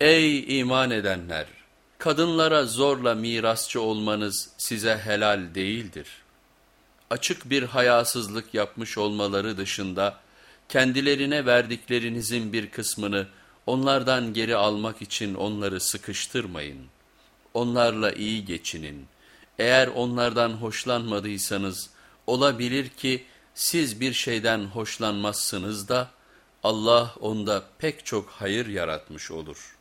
Ey iman edenler! Kadınlara zorla mirasçı olmanız size helal değildir. Açık bir hayasızlık yapmış olmaları dışında, kendilerine verdiklerinizin bir kısmını onlardan geri almak için onları sıkıştırmayın. Onlarla iyi geçinin. Eğer onlardan hoşlanmadıysanız, olabilir ki siz bir şeyden hoşlanmazsınız da, Allah onda pek çok hayır yaratmış olur.''